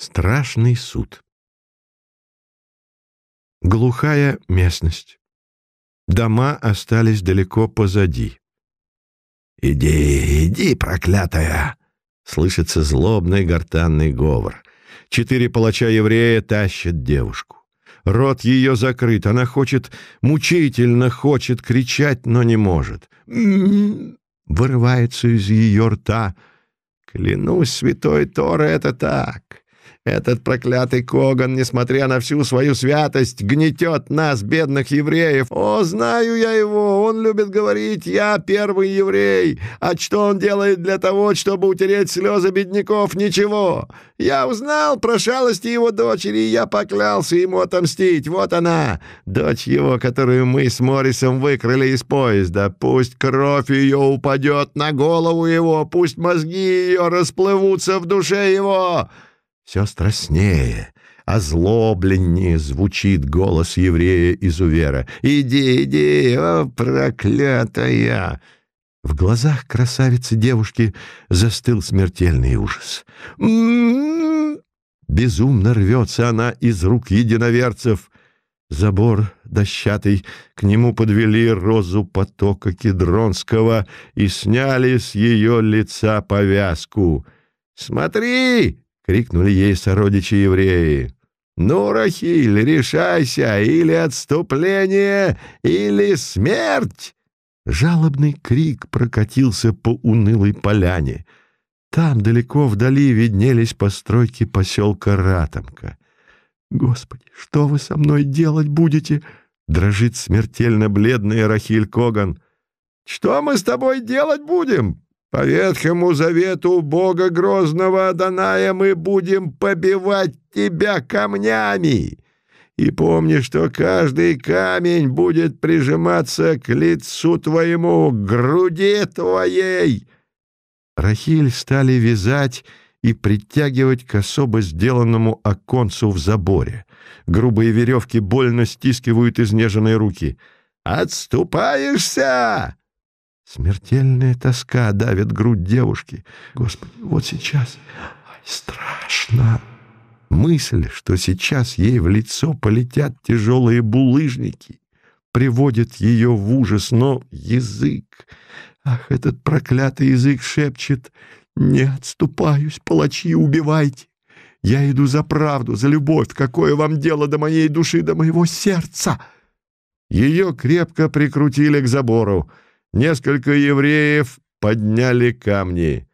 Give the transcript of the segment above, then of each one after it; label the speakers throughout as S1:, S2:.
S1: Страшный суд. Глухая местность. Дома остались далеко позади.
S2: «Иди, иди, проклятая!» — слышится злобный гортанный говор.
S1: Четыре палача-еврея тащат девушку. Рот ее закрыт, она хочет, мучительно хочет кричать, но не может. Вырывается из ее рта. Клянусь, святой Тора, это так. Этот проклятый Коган, несмотря на всю свою святость, гнетет нас, бедных евреев. О, знаю я его, он любит говорить, я первый еврей. А что он делает для того, чтобы утереть слезы бедняков? Ничего. Я узнал про шалости его дочери, и я поклялся ему отомстить. Вот она, дочь его, которую мы с Моррисом выкрали из поезда. Пусть кровь ее упадет на голову его, пусть мозги ее расплывутся в душе его» все страстнее, озлобленнее звучит голос еврея-изувера. «Иди, иди, о, проклятая!» В глазах красавицы-девушки застыл смертельный ужас. «М-м-м!» Безумно рвется она из рук единоверцев. Забор дощатый, к нему подвели розу потока Кедронского и сняли с ее лица повязку. «Смотри!» Крикнули ей сородичи-евреи. «Ну, Рахиль, решайся! Или отступление, или смерть!» Жалобный крик прокатился по унылой поляне. Там, далеко вдали, виднелись постройки поселка Ратомка. «Господи, что вы со мной делать будете?» — дрожит смертельно бледная Рахиль Коган. «Что мы с тобой делать будем?» По Ветхому Завету Бога Грозного Адоная мы будем побивать тебя камнями. И помни, что каждый камень будет прижиматься к лицу твоему, к груди твоей». Рахиль стали вязать и притягивать к особо сделанному оконцу в заборе. Грубые веревки больно стискивают изнеженные руки. «Отступаешься!» Смертельная тоска давит грудь девушки. Господи, вот сейчас... Ай, страшно. Мысль, что сейчас ей в лицо полетят тяжелые булыжники, приводит ее в ужас, но язык... Ах, этот проклятый язык шепчет «Не отступаюсь, палачи, убивайте! Я иду за правду, за любовь, какое вам дело до моей души, до моего сердца!» Ее крепко прикрутили к забору. Несколько евреев подняли камни.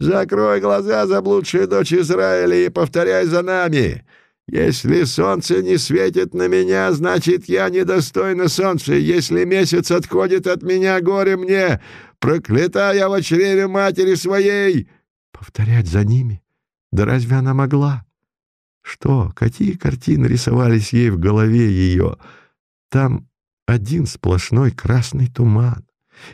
S1: «Закрой глаза, заблудшая дочь Израиля, и повторяй за нами. Если солнце не светит на меня, значит, я недостойна солнца. Если месяц отходит от меня, горе мне. Проклятая в чреве матери своей!» Повторять за ними? Да разве она могла? Что, какие картины рисовались ей в голове ее? Там один сплошной красный туман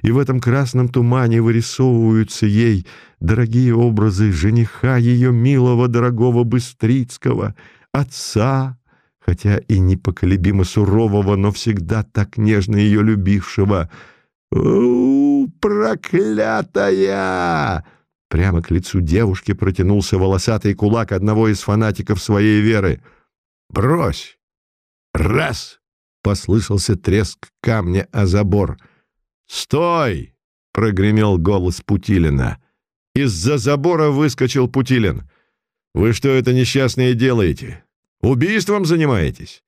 S1: и в этом красном тумане вырисовываются ей дорогие образы жениха ее милого дорогого Быстрицкого, отца, хотя и непоколебимо сурового, но всегда так нежно ее любившего. «У, проклятая!» Прямо к лицу девушки протянулся волосатый кулак одного из фанатиков своей веры. «Брось!» «Раз!» — послышался треск камня о забор — «Стой!» — прогремел голос Путилина. Из-за забора выскочил Путилин. «Вы что это несчастное делаете? Убийством занимаетесь?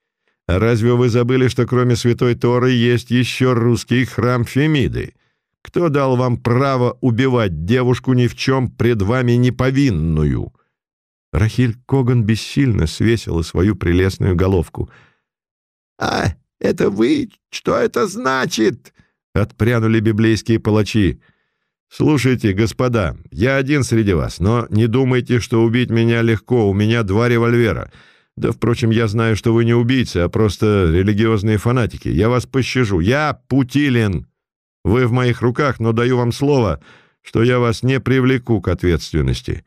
S1: А разве вы забыли, что кроме Святой Торы есть еще русский храм Фемиды? Кто дал вам право убивать девушку ни в чем пред вами неповинную?» Рахиль Коган бессильно свесила свою прелестную головку. «А, это вы? Что это значит?» Отпрянули библейские палачи. «Слушайте, господа, я один среди вас, но не думайте, что убить меня легко, у меня два револьвера. Да, впрочем, я знаю, что вы не убийцы, а просто религиозные фанатики. Я вас пощажу. Я Путилин. Вы в моих руках, но даю вам слово, что я вас не привлеку к ответственности.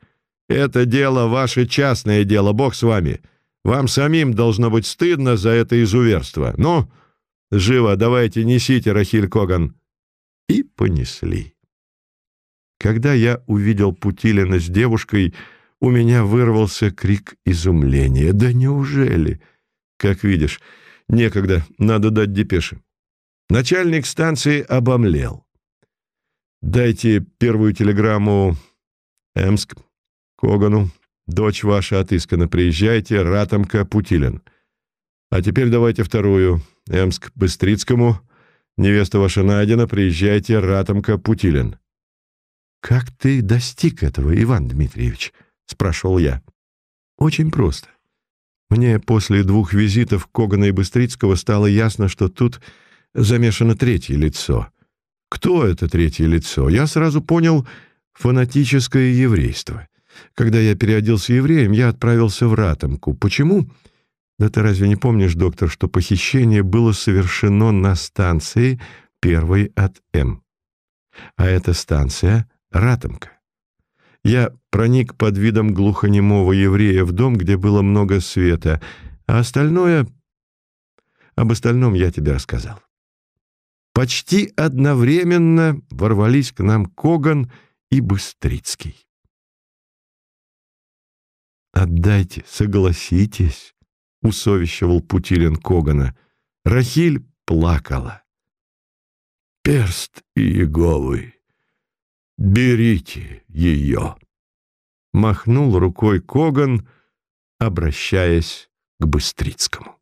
S1: Это дело ваше частное дело, Бог с вами. Вам самим должно быть стыдно за это изуверство. Ну...» Живо, давайте, несите, Рахиль Коган!» И понесли. Когда я увидел Путилина с девушкой, у меня вырвался крик изумления. «Да неужели?» «Как видишь, некогда, надо дать депеши». Начальник станции обомлел. «Дайте первую телеграмму Эмск, Когану. Дочь ваша отыскана. Приезжайте, Ратомка, Путилин. А теперь давайте вторую. Эмск, Быстрицкому. Невеста ваша найдена. Приезжайте, Ратомка, Путилин». «Как ты достиг этого, Иван Дмитриевич?» — спрашивал я. «Очень просто. Мне после двух визитов Когана и Быстрицкого стало ясно, что тут замешано третье лицо. Кто это третье лицо? Я сразу понял фанатическое еврейство. Когда я переоделся евреем, я отправился в Ратомку. Почему? Да ты разве не помнишь, доктор, что похищение было совершено на станции первой от М? А эта станция — Ратомка. Я проник под видом глухонемого еврея в дом, где было много света, а остальное... Об остальном я тебе рассказал. Почти одновременно ворвались к нам Коган и Быстрицкий. «Отдайте, согласитесь», — усовещивал Путилин Когана. Рахиль плакала.
S2: «Перст Иеговы, берите ее», —
S1: махнул рукой Коган, обращаясь к Быстрицкому.